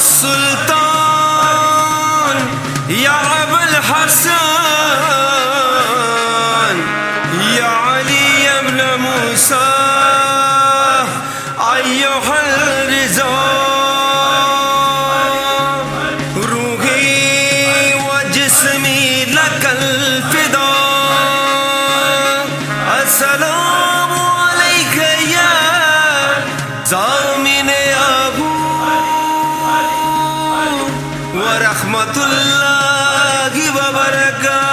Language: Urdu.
سلطان یا رحمت اللہ کی وبركاته